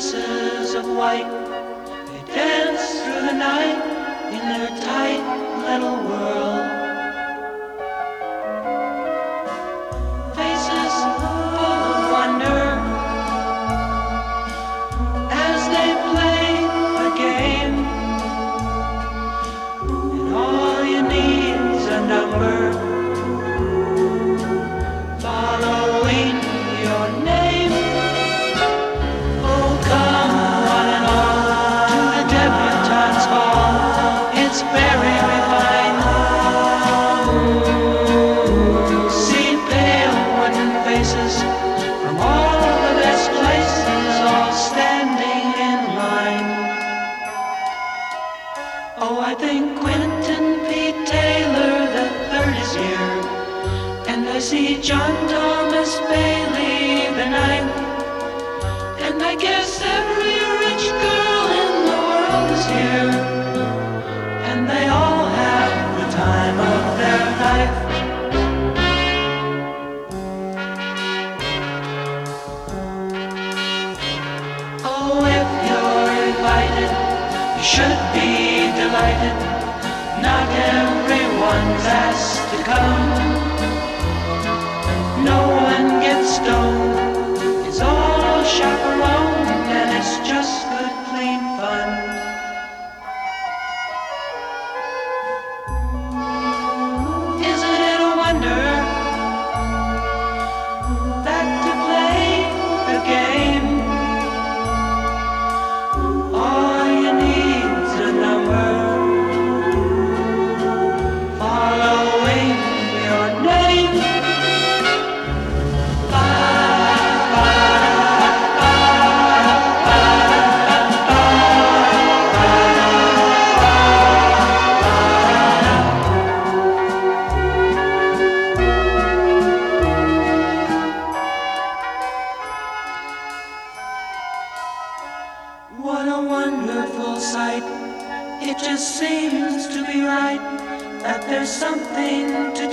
dresses of white. They dance through the night in their tight little world. Faces full of wonder as they play the game. And all you need's a number following your name. Oh, I think Quentin P. Taylor the third is here. And I see John Thomas Bailey the ninth. And I guess every rich girl in the world is here. And they all have the time of their life. Oh, if you're invited, you should be Not everyone's asked to come. It just seems to be right that there's something to